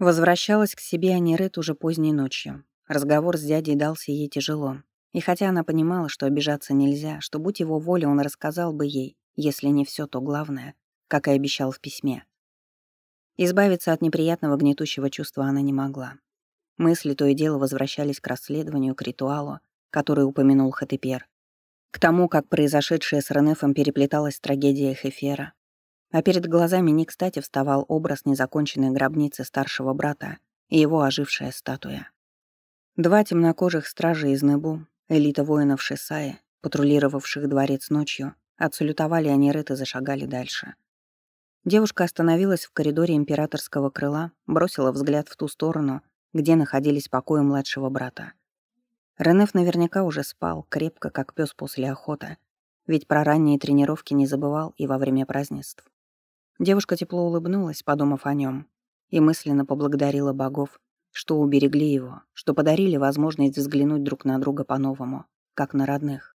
Возвращалась к себе Анирет уже поздней ночью. Разговор с дядей дался ей тяжело. И хотя она понимала, что обижаться нельзя, что, будь его воля, он рассказал бы ей, если не все, то главное, как и обещал в письме. Избавиться от неприятного гнетущего чувства она не могла. Мысли то и дело возвращались к расследованию, к ритуалу, который упомянул Хатепер, к тому, как произошедшее с Ренефом переплеталась с трагедией Хефера, а перед глазами не кстати вставал образ незаконченной гробницы старшего брата и его ожившая статуя. Два темнокожих стража из Небу, элита воинов Шисаи, патрулировавших дворец ночью, отсалютовали Анирет и зашагали дальше. Девушка остановилась в коридоре императорского крыла, бросила взгляд в ту сторону, где находились покои младшего брата. Ренеф наверняка уже спал, крепко, как пес после охоты, ведь про ранние тренировки не забывал и во время празднеств. Девушка тепло улыбнулась, подумав о нем, и мысленно поблагодарила богов, что уберегли его, что подарили возможность взглянуть друг на друга по-новому, как на родных.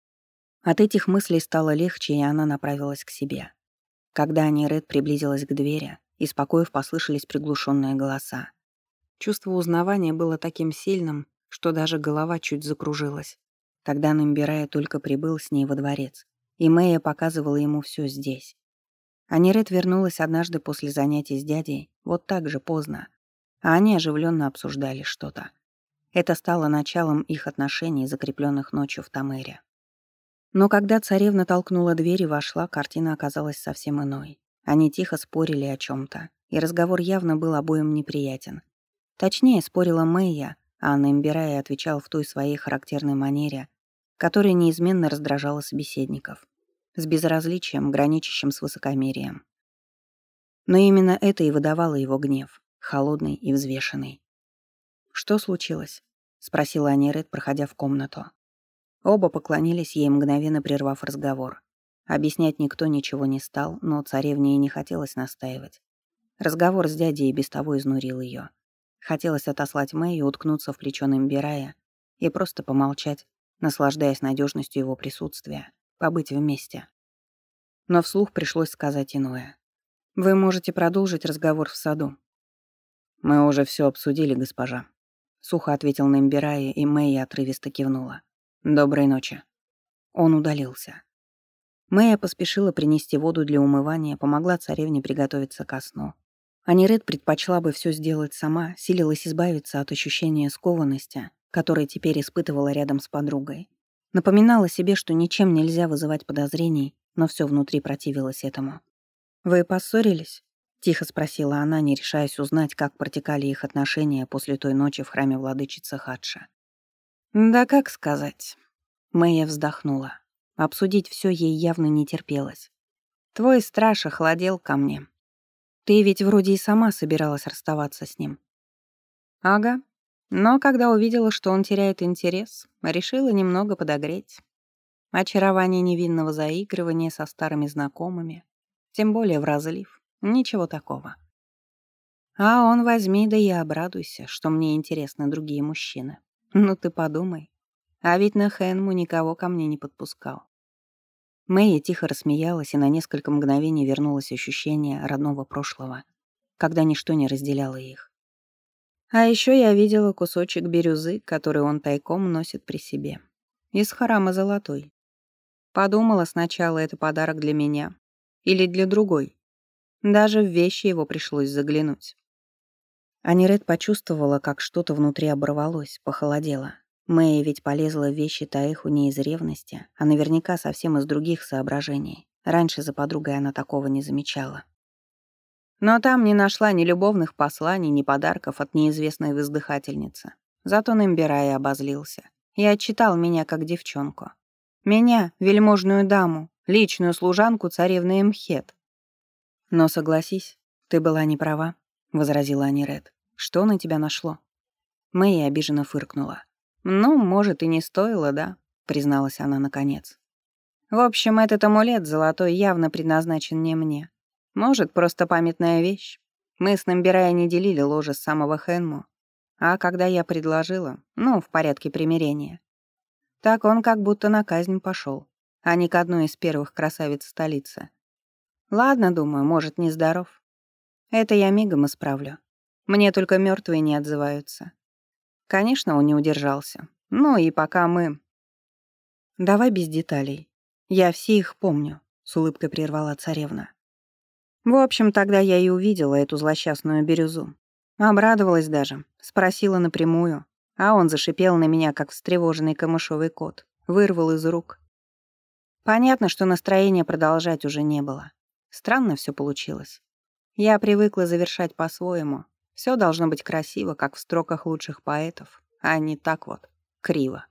От этих мыслей стало легче, и она направилась к себе. Когда Аниред приблизилась к двери, из покоев послышались приглушенные голоса. Чувство узнавания было таким сильным, что даже голова чуть закружилась. Тогда Намбирая только прибыл с ней во дворец, и Мэя показывала ему все здесь. Анирет вернулась однажды после занятий с дядей, вот так же поздно, а они оживленно обсуждали что-то. Это стало началом их отношений, закрепленных ночью в Тамере. Но когда царевна толкнула дверь и вошла, картина оказалась совсем иной. Они тихо спорили о чем то и разговор явно был обоим неприятен. Точнее, спорила Мэйя, а Намбирая отвечал в той своей характерной манере, которая неизменно раздражала собеседников с безразличием, граничащим с высокомерием. Но именно это и выдавало его гнев, холодный и взвешенный. «Что случилось?» — спросила Аниред, проходя в комнату. Оба поклонились ей, мгновенно прервав разговор. Объяснять никто ничего не стал, но царевне и не хотелось настаивать. Разговор с дядей и без того изнурил ее. Хотелось отослать Мэй уткнуться в плечо Намбирая и просто помолчать, наслаждаясь надежностью его присутствия побыть вместе. Но вслух пришлось сказать иное. «Вы можете продолжить разговор в саду». «Мы уже все обсудили, госпожа», — сухо ответил Нембирая, и Мэй отрывисто кивнула. «Доброй ночи». Он удалился. Мэя поспешила принести воду для умывания, помогла царевне приготовиться ко сну. Аниред предпочла бы все сделать сама, силилась избавиться от ощущения скованности, которое теперь испытывала рядом с подругой. Напоминала себе, что ничем нельзя вызывать подозрений, но все внутри противилось этому. «Вы поссорились?» — тихо спросила она, не решаясь узнать, как протекали их отношения после той ночи в храме владычицы Хадша. «Да как сказать?» Мэя вздохнула. Обсудить все ей явно не терпелось. «Твой страж охладел ко мне. Ты ведь вроде и сама собиралась расставаться с ним». «Ага, но когда увидела, что он теряет интерес, решила немного подогреть. Очарование невинного заигрывания со старыми знакомыми, тем более в разлив, ничего такого. А он возьми, да и обрадуйся, что мне интересны другие мужчины. Ну ты подумай. А ведь на Хэнму никого ко мне не подпускал. Мэйя тихо рассмеялась, и на несколько мгновений вернулось ощущение родного прошлого, когда ничто не разделяло их. А еще я видела кусочек бирюзы, который он тайком носит при себе. Из храма золотой. Подумала сначала, это подарок для меня. Или для другой. Даже в вещи его пришлось заглянуть. Аниред почувствовала, как что-то внутри оборвалось, похолодело. Мэя ведь полезла в вещи Таиху не из ревности, а наверняка совсем из других соображений. Раньше за подругой она такого не замечала. Но там не нашла ни любовных посланий, ни подарков от неизвестной воздыхательницы. Зато Нембирай обозлился и отчитал меня как девчонку. Меня, вельможную даму, личную служанку царевны Эмхет. «Но согласись, ты была не права», — возразила Аниред. «Что на тебя нашло?» Мэй обиженно фыркнула. «Ну, может, и не стоило, да?» — призналась она наконец. «В общем, этот амулет золотой явно предназначен не мне. Может, просто памятная вещь. Мы с Намбирая не делили ложе с самого Хэнму. А когда я предложила, ну, в порядке примирения, так он как будто на казнь пошел, а не к одной из первых красавиц столицы. Ладно, думаю, может, нездоров. Это я мигом исправлю. Мне только мертвые не отзываются. Конечно, он не удержался. Ну и пока мы... Давай без деталей. Я все их помню, с улыбкой прервала царевна. В общем, тогда я и увидела эту злосчастную бирюзу. Обрадовалась даже, спросила напрямую, а он зашипел на меня, как встревоженный камышовый кот, вырвал из рук. Понятно, что настроения продолжать уже не было. Странно все получилось. Я привыкла завершать по-своему. Все должно быть красиво, как в строках лучших поэтов, а не так вот, криво.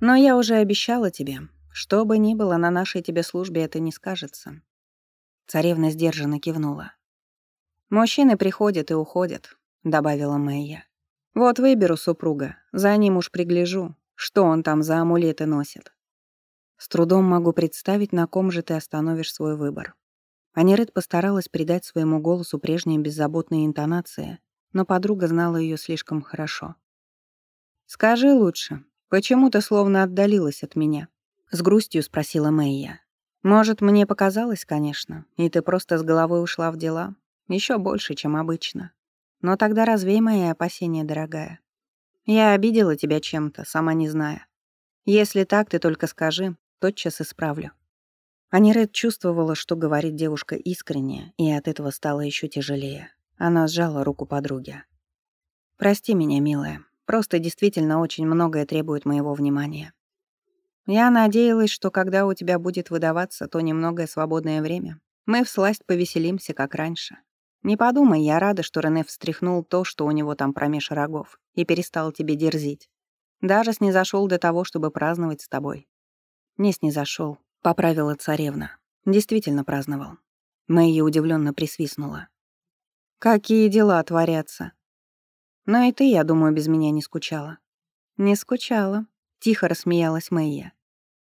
Но я уже обещала тебе, что бы ни было на нашей тебе службе, это не скажется. Царевна сдержанно кивнула. «Мужчины приходят и уходят», — добавила Мэйя. «Вот выберу супруга, за ним уж пригляжу, что он там за амулеты носит. С трудом могу представить, на ком же ты остановишь свой выбор. Аниред постаралась придать своему голосу прежние беззаботные интонации, но подруга знала ее слишком хорошо. «Скажи лучше, почему ты словно отдалилась от меня?» — с грустью спросила Мэйя. «Может, мне показалось, конечно, и ты просто с головой ушла в дела? Еще больше, чем обычно. Но тогда развей мои опасения, дорогая. Я обидела тебя чем-то, сама не зная. Если так, ты только скажи, тотчас исправлю». Аниред чувствовала, что говорит девушка искренне, и от этого стало еще тяжелее. Она сжала руку подруги. «Прости меня, милая. Просто действительно очень многое требует моего внимания. Я надеялась, что когда у тебя будет выдаваться то немногое свободное время, мы всласть повеселимся, как раньше. Не подумай, я рада, что Рене встряхнул то, что у него там промеж рогов, и перестал тебе дерзить. Даже снизошел до того, чтобы праздновать с тобой. Не снизошел, Поправила царевна. Действительно праздновал. Мэйи удивленно присвистнула. «Какие дела творятся?» «Но и ты, я думаю, без меня не скучала». «Не скучала», — тихо рассмеялась Мэйя.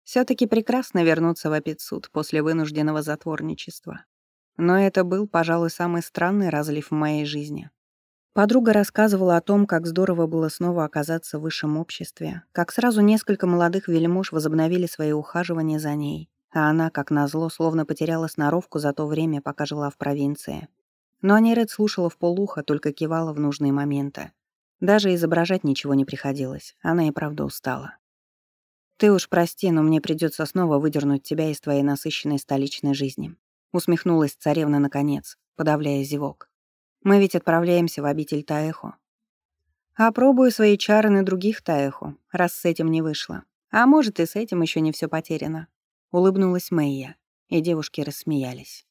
все таки прекрасно вернуться в Апицуд после вынужденного затворничества. Но это был, пожалуй, самый странный разлив в моей жизни. Подруга рассказывала о том, как здорово было снова оказаться в высшем обществе, как сразу несколько молодых вельмож возобновили свои ухаживания за ней, а она, как назло, словно потеряла сноровку за то время, пока жила в провинции. Но Аниред слушала в полуха, только кивала в нужные моменты. Даже изображать ничего не приходилось, она и правда устала. «Ты уж прости, но мне придется снова выдернуть тебя из твоей насыщенной столичной жизни», усмехнулась царевна наконец, подавляя зевок. Мы ведь отправляемся в обитель Таэхо. Опробую свои чары на других Таэхо, раз с этим не вышло. А может, и с этим еще не все потеряно. Улыбнулась Мэйя, и девушки рассмеялись.